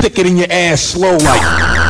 Stick it in your ass slow like.